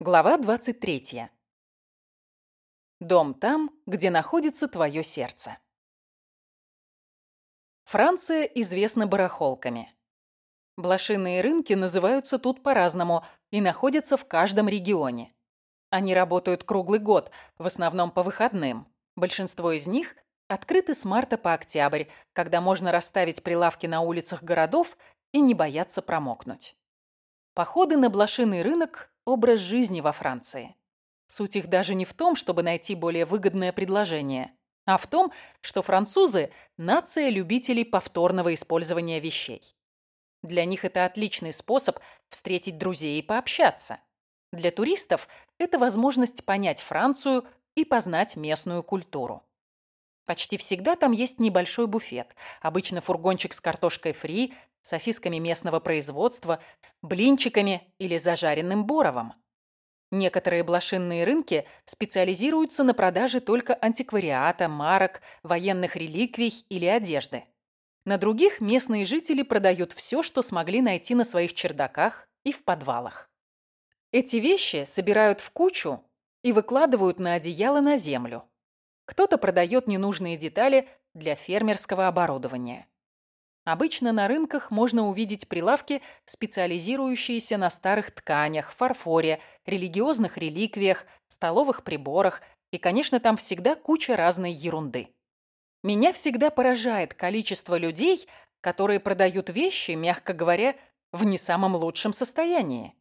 Глава 23. Дом там, где находится твое сердце. Франция известна барахолками. Блошиные рынки называются тут по-разному и находятся в каждом регионе. Они работают круглый год, в основном по выходным. Большинство из них открыты с марта по октябрь, когда можно расставить прилавки на улицах городов и не бояться промокнуть. Походы на блошиный рынок образ жизни во Франции. Суть их даже не в том, чтобы найти более выгодное предложение, а в том, что французы – нация любителей повторного использования вещей. Для них это отличный способ встретить друзей и пообщаться. Для туристов это возможность понять Францию и познать местную культуру. Почти всегда там есть небольшой буфет, обычно фургончик с картошкой фри, сосисками местного производства, блинчиками или зажаренным боровом. Некоторые блошинные рынки специализируются на продаже только антиквариата, марок, военных реликвий или одежды. На других местные жители продают все, что смогли найти на своих чердаках и в подвалах. Эти вещи собирают в кучу и выкладывают на одеяло на землю. Кто-то продает ненужные детали для фермерского оборудования. Обычно на рынках можно увидеть прилавки, специализирующиеся на старых тканях, фарфоре, религиозных реликвиях, столовых приборах, и, конечно, там всегда куча разной ерунды. Меня всегда поражает количество людей, которые продают вещи, мягко говоря, в не самом лучшем состоянии.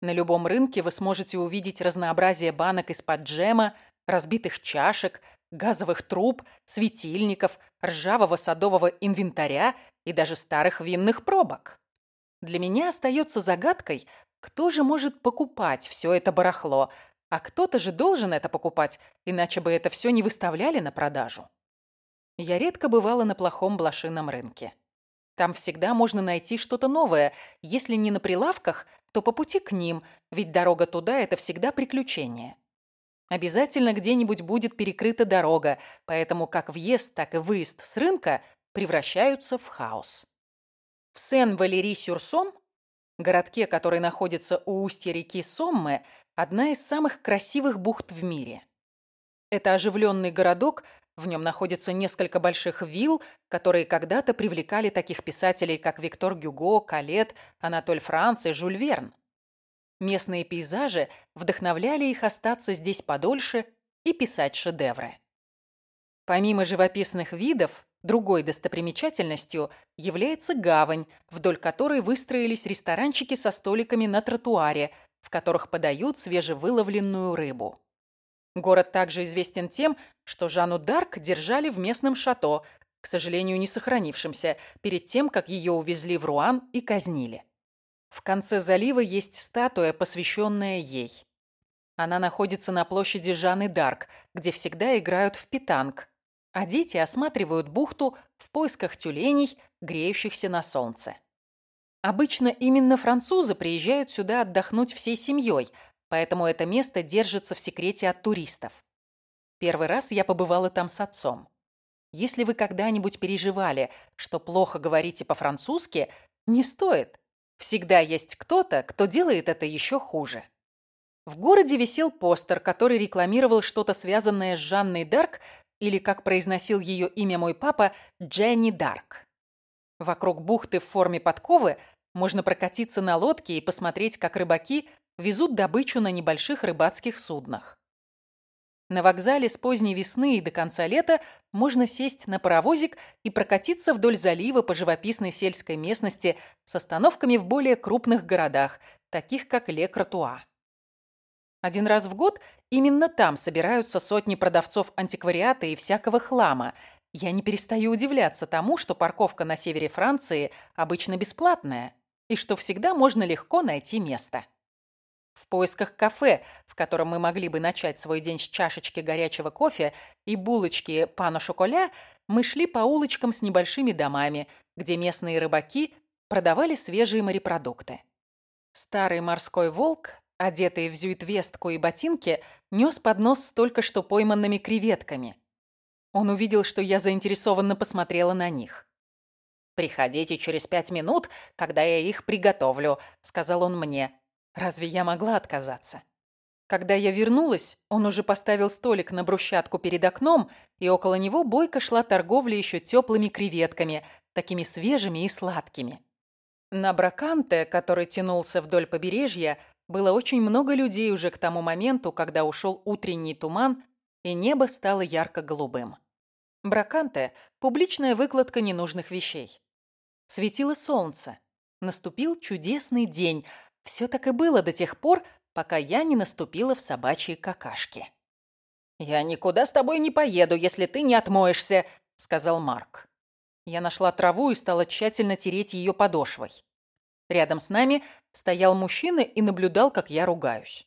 На любом рынке вы сможете увидеть разнообразие банок из-под джема, разбитых чашек, газовых труб, светильников, ржавого садового инвентаря и даже старых винных пробок. Для меня остается загадкой, кто же может покупать все это барахло, а кто-то же должен это покупать, иначе бы это все не выставляли на продажу. Я редко бывала на плохом блошином рынке. Там всегда можно найти что-то новое, если не на прилавках, то по пути к ним, ведь дорога туда – это всегда приключение. Обязательно где-нибудь будет перекрыта дорога, поэтому как въезд, так и выезд с рынка превращаются в хаос. В Сен-Валери-Сюрсом, городке, который находится у устья реки Сомме, одна из самых красивых бухт в мире. Это оживленный городок, в нем находится несколько больших вилл, которые когда-то привлекали таких писателей, как Виктор Гюго, Калет, Анатоль Франц и Жюль Верн. Местные пейзажи вдохновляли их остаться здесь подольше и писать шедевры. Помимо живописных видов, другой достопримечательностью является гавань, вдоль которой выстроились ресторанчики со столиками на тротуаре, в которых подают свежевыловленную рыбу. Город также известен тем, что Жанну Дарк держали в местном шато, к сожалению, не сохранившемся, перед тем, как ее увезли в Руан и казнили. В конце залива есть статуя, посвященная ей. Она находится на площади Жанны Дарк, где всегда играют в питанг, а дети осматривают бухту в поисках тюленей, греющихся на солнце. Обычно именно французы приезжают сюда отдохнуть всей семьей, поэтому это место держится в секрете от туристов. Первый раз я побывала там с отцом. Если вы когда-нибудь переживали, что плохо говорите по-французски, не стоит. Всегда есть кто-то, кто делает это еще хуже. В городе висел постер, который рекламировал что-то связанное с Жанной Дарк, или, как произносил ее имя мой папа, Дженни Дарк. Вокруг бухты в форме подковы можно прокатиться на лодке и посмотреть, как рыбаки везут добычу на небольших рыбацких суднах. На вокзале с поздней весны и до конца лета можно сесть на паровозик и прокатиться вдоль залива по живописной сельской местности с остановками в более крупных городах, таких как Ле-Кратуа. Один раз в год именно там собираются сотни продавцов антиквариата и всякого хлама. Я не перестаю удивляться тому, что парковка на севере Франции обычно бесплатная и что всегда можно легко найти место. В поисках кафе, в котором мы могли бы начать свой день с чашечки горячего кофе и булочки пана шоколя, мы шли по улочкам с небольшими домами, где местные рыбаки продавали свежие морепродукты. Старый морской волк, одетый в зюитвестку и ботинки, нес поднос с только что пойманными креветками. Он увидел, что я заинтересованно посмотрела на них. «Приходите через пять минут, когда я их приготовлю», — сказал он мне. Разве я могла отказаться? Когда я вернулась, он уже поставил столик на брусчатку перед окном, и около него бойко шла торговля еще теплыми креветками, такими свежими и сладкими. На Браканте, который тянулся вдоль побережья, было очень много людей уже к тому моменту, когда ушел утренний туман, и небо стало ярко-голубым. Браканте – публичная выкладка ненужных вещей. Светило солнце. Наступил чудесный день. Все так и было до тех пор, пока я не наступила в собачьи какашки. «Я никуда с тобой не поеду, если ты не отмоешься», — сказал Марк. Я нашла траву и стала тщательно тереть ее подошвой. Рядом с нами стоял мужчина и наблюдал, как я ругаюсь.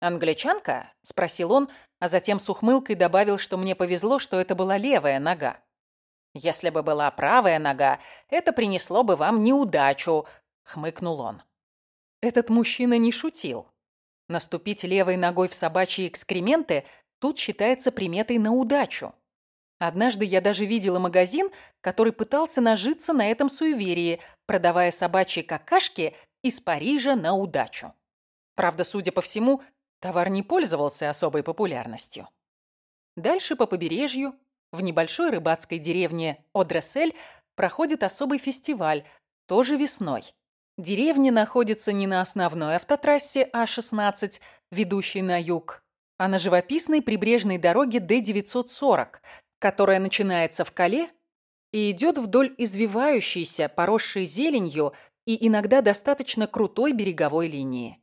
«Англичанка?» — спросил он, а затем с ухмылкой добавил, что мне повезло, что это была левая нога. «Если бы была правая нога, это принесло бы вам неудачу», — хмыкнул он. Этот мужчина не шутил. Наступить левой ногой в собачьи экскременты тут считается приметой на удачу. Однажды я даже видела магазин, который пытался нажиться на этом суеверии, продавая собачьи какашки из Парижа на удачу. Правда, судя по всему, товар не пользовался особой популярностью. Дальше по побережью, в небольшой рыбацкой деревне Одресель, проходит особый фестиваль, тоже весной. Деревня находится не на основной автотрассе А-16, ведущей на юг, а на живописной прибрежной дороге Д-940, которая начинается в Кале и идет вдоль извивающейся, поросшей зеленью и иногда достаточно крутой береговой линии.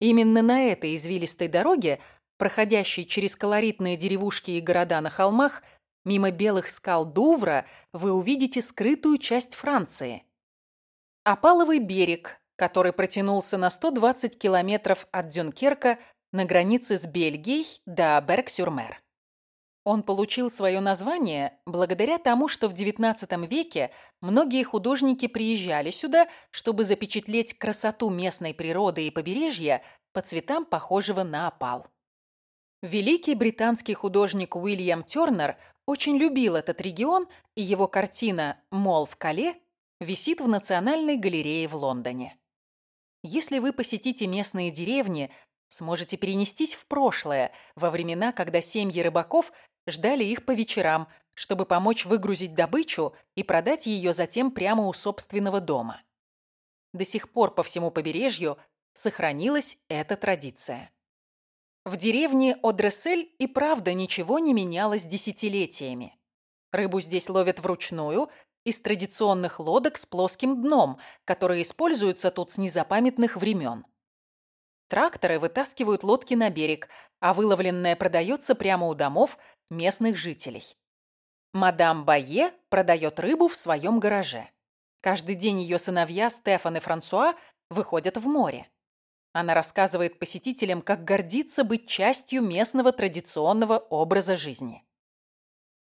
Именно на этой извилистой дороге, проходящей через колоритные деревушки и города на холмах, мимо белых скал Дувра, вы увидите скрытую часть Франции – Опаловый берег, который протянулся на 120 километров от Дюнкерка на границе с Бельгией до Берг-Сюрмер. Он получил свое название благодаря тому, что в XIX веке многие художники приезжали сюда, чтобы запечатлеть красоту местной природы и побережья по цветам похожего на опал. Великий британский художник Уильям Тёрнер очень любил этот регион, и его картина «Мол в Кале» висит в Национальной галерее в Лондоне. Если вы посетите местные деревни, сможете перенестись в прошлое, во времена, когда семьи рыбаков ждали их по вечерам, чтобы помочь выгрузить добычу и продать ее затем прямо у собственного дома. До сих пор по всему побережью сохранилась эта традиция. В деревне Одрессель и правда ничего не менялось десятилетиями. Рыбу здесь ловят вручную из традиционных лодок с плоским дном, которые используются тут с незапамятных времен. Тракторы вытаскивают лодки на берег, а выловленное продается прямо у домов местных жителей. Мадам Бае продает рыбу в своем гараже. Каждый день ее сыновья Стефан и Франсуа выходят в море. Она рассказывает посетителям, как гордится быть частью местного традиционного образа жизни.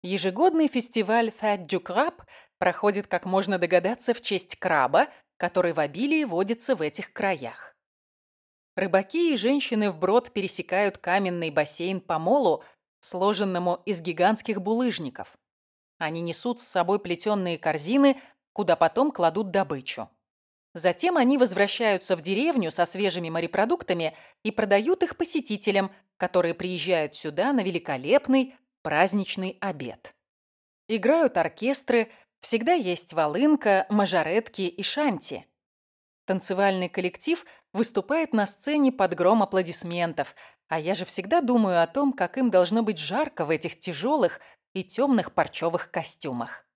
Ежегодный фестиваль Fête du Crabe проходит, как можно догадаться, в честь краба, который в обилии водится в этих краях. Рыбаки и женщины вброд пересекают каменный бассейн по молу, сложенному из гигантских булыжников. Они несут с собой плетеные корзины, куда потом кладут добычу. Затем они возвращаются в деревню со свежими морепродуктами и продают их посетителям, которые приезжают сюда на великолепный праздничный обед. Играют оркестры, Всегда есть волынка, мажоретки и шанти. Танцевальный коллектив выступает на сцене под гром аплодисментов, а я же всегда думаю о том, как им должно быть жарко в этих тяжелых и темных парчевых костюмах.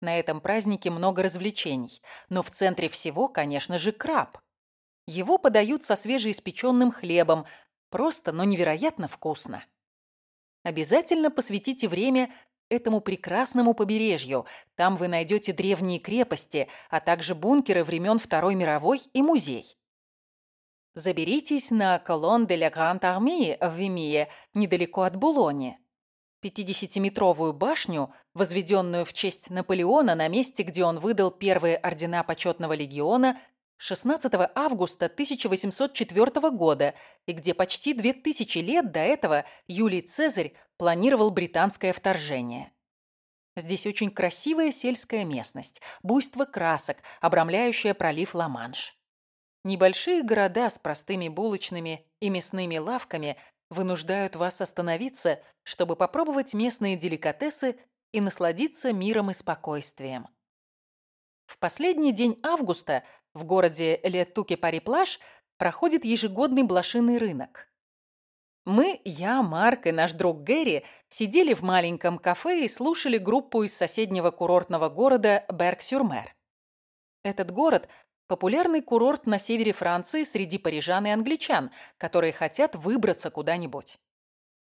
На этом празднике много развлечений, но в центре всего, конечно же, краб. Его подают со свежеиспеченным хлебом, просто, но невероятно вкусно. Обязательно посвятите время этому прекрасному побережью. Там вы найдете древние крепости, а также бункеры времен Второй мировой и музей. Заберитесь на Колон де ля Гранд Армии в Вимие, недалеко от Булони. 50-метровую башню, возведенную в честь Наполеона на месте, где он выдал первые ордена почетного легиона 16 августа 1804 года и где почти 2000 лет до этого Юлий Цезарь планировал британское вторжение. Здесь очень красивая сельская местность, буйство красок, обрамляющая пролив Ла-Манш. Небольшие города с простыми булочными и мясными лавками вынуждают вас остановиться, чтобы попробовать местные деликатесы и насладиться миром и спокойствием. В последний день августа в городе Летуке-Пари-Плаж проходит ежегодный блошиный рынок. Мы, я, Марк и наш друг Гэри сидели в маленьком кафе и слушали группу из соседнего курортного города Берг-Сюрмер. Этот город – популярный курорт на севере Франции среди парижан и англичан, которые хотят выбраться куда-нибудь.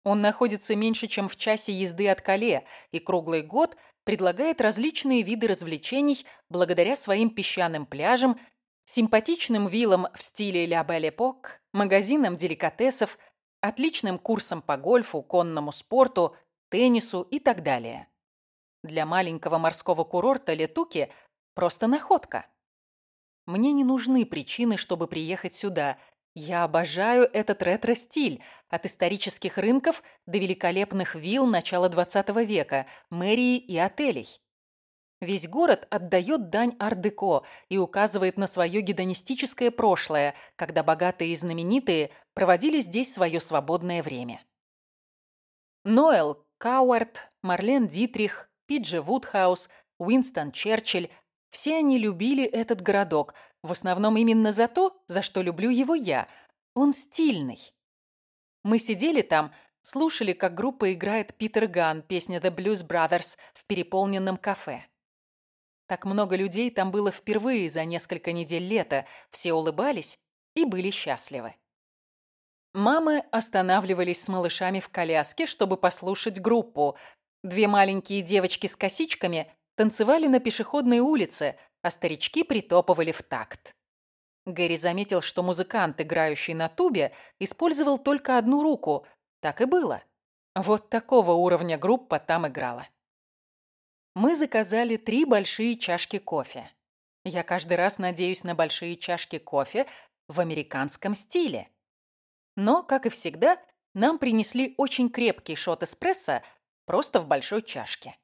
Он находится меньше, чем в часе езды от Кале и круглый год предлагает различные виды развлечений благодаря своим песчаным пляжам, симпатичным виллам в стиле «Ля Бель Эпок», магазинам деликатесов, отличным курсам по гольфу, конному спорту, теннису и так далее. Для маленького морского курорта Летуки просто находка. Мне не нужны причины, чтобы приехать сюда. Я обожаю этот ретро-стиль, от исторических рынков до великолепных вилл начала 20 века, мэрии и отелей. Весь город отдает дань ар-деко и указывает на свое гедонистическое прошлое, когда богатые и знаменитые проводили здесь свое свободное время. Ноэл Кауард, Марлен Дитрих, Пи Джи Вудхаус, Уинстон Черчилль – все они любили этот городок, в основном именно за то, за что люблю его я. Он стильный. Мы сидели там, слушали, как группа играет Peter Gunn, песня The Blues Brothers в переполненном кафе. Так много людей там было впервые за несколько недель лета. Все улыбались и были счастливы. Мамы останавливались с малышами в коляске, чтобы послушать группу. Две маленькие девочки с косичками танцевали на пешеходной улице, а старички притопывали в такт. Гэри заметил, что музыкант, играющий на тубе, использовал только одну руку. Так и было. Вот такого уровня группа там играла мы заказали три большие чашки кофе. Я каждый раз надеюсь на большие чашки кофе в американском стиле. Но, как и всегда, нам принесли очень крепкий шот эспрессо просто в большой чашке.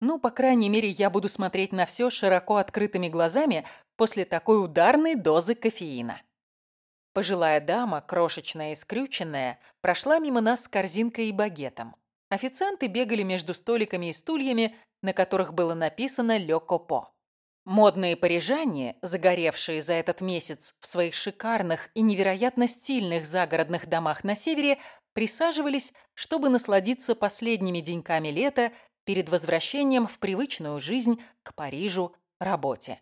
Ну, по крайней мере, я буду смотреть на все широко открытыми глазами после такой ударной дозы кофеина. Пожилая дама, крошечная и скрюченная, прошла мимо нас с корзинкой и багетом. Официанты бегали между столиками и стульями, на которых было написано «Ле Копо». Модные парижане, загоревшие за этот месяц в своих шикарных и невероятно стильных загородных домах на севере, присаживались, чтобы насладиться последними деньками лета перед возвращением в привычную жизнь к Парижу, работе.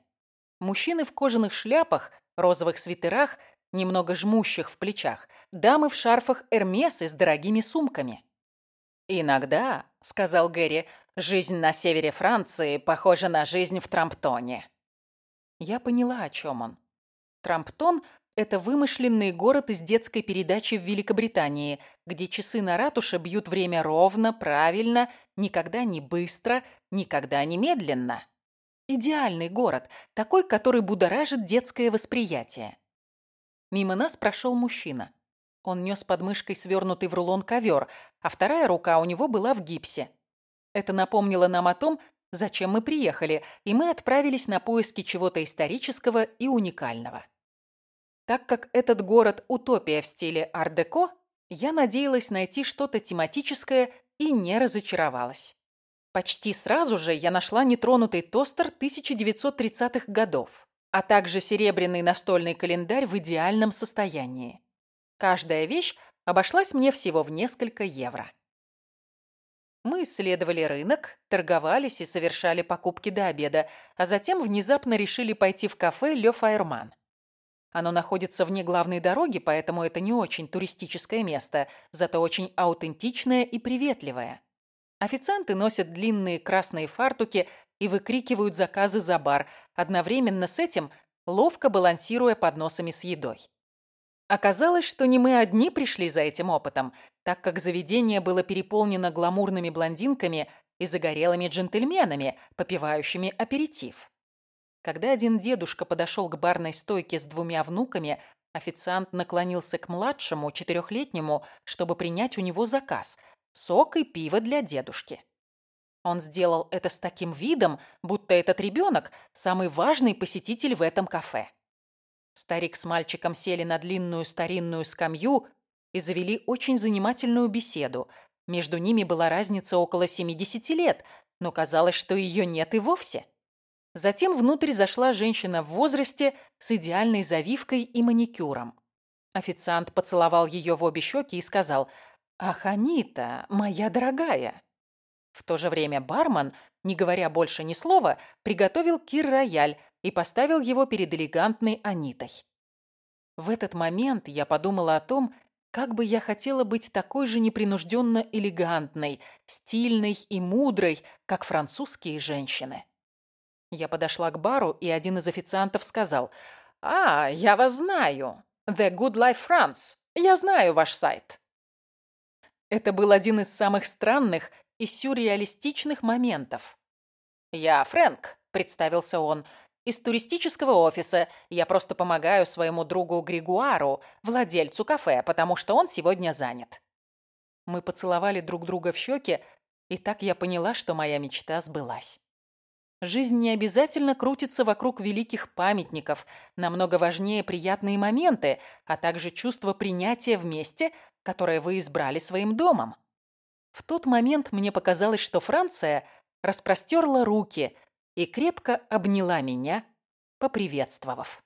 Мужчины в кожаных шляпах, розовых свитерах, немного жмущих в плечах, дамы в шарфах Эрмес и с дорогими сумками. «Иногда», — сказал Гэри, — «жизнь на севере Франции похожа на жизнь в Трамптоне». Я поняла, о чем он. Трамптон – это вымышленный город из детской передачи в Великобритании, где часы на ратуше бьют время ровно, правильно, никогда не быстро, никогда не медленно. Идеальный город, такой, который будоражит детское восприятие. Мимо нас прошел мужчина. Он нес под мышкой свернутый в рулон ковер, а вторая рука у него была в гипсе. Это напомнило нам о том, зачем мы приехали, и мы отправились на поиски чего-то исторического и уникального. Так как этот город – утопия в стиле ар-деко, я надеялась найти что-то тематическое и не разочаровалась. Почти сразу же я нашла нетронутый тостер 1930-х годов, а также серебряный настольный календарь в идеальном состоянии. Каждая вещь обошлась мне всего в несколько евро. Мы исследовали рынок, торговались и совершали покупки до обеда, а затем внезапно решили пойти в кафе «Ле Файерман». Оно находится вне главной дороги, поэтому это не очень туристическое место, зато очень аутентичное и приветливое. Официанты носят длинные красные фартуки и выкрикивают заказы за бар, одновременно с этим ловко балансируя подносами с едой. Оказалось, что не мы одни пришли за этим опытом, так как заведение было переполнено гламурными блондинками и загорелыми джентльменами, попивающими аперитив. Когда один дедушка подошел к барной стойке с двумя внуками, официант наклонился к младшему, четырехлетнему, чтобы принять у него заказ – сок и пиво для дедушки. Он сделал это с таким видом, будто этот ребенок – самый важный посетитель в этом кафе. Старик с мальчиком сели на длинную старинную скамью и завели очень занимательную беседу. Между ними была разница около 70 лет, но казалось, что ее нет и вовсе. Затем внутрь зашла женщина в возрасте с идеальной завивкой и маникюром. Официант поцеловал ее в обе щеки и сказал «Ах, Анита, моя дорогая!» В то же время бармен, не говоря больше ни слова, приготовил кир-рояль и поставил его перед элегантной Анитой. В этот момент я подумала о том, как бы я хотела быть такой же непринужденно элегантной, стильной и мудрой, как французские женщины. Я подошла к бару, и один из официантов сказал, «А, я вас знаю. The Good Life France. Я знаю ваш сайт». Это был один из самых странных и сюрреалистичных моментов. «Я Фрэнк», — представился он, — «из туристического офиса. Я просто помогаю своему другу Григуару, владельцу кафе, потому что он сегодня занят». Мы поцеловали друг друга в щеки, и так я поняла, что моя мечта сбылась. Жизнь не обязательно крутится вокруг великих памятников, намного важнее приятные моменты, а также чувство принятия вместе, которое вы избрали своим домом. В тот момент мне показалось, что Франция распростерла руки и крепко обняла меня, поприветствовав.